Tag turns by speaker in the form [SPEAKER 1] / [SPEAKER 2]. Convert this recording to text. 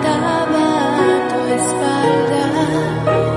[SPEAKER 1] levantaba tu espalda.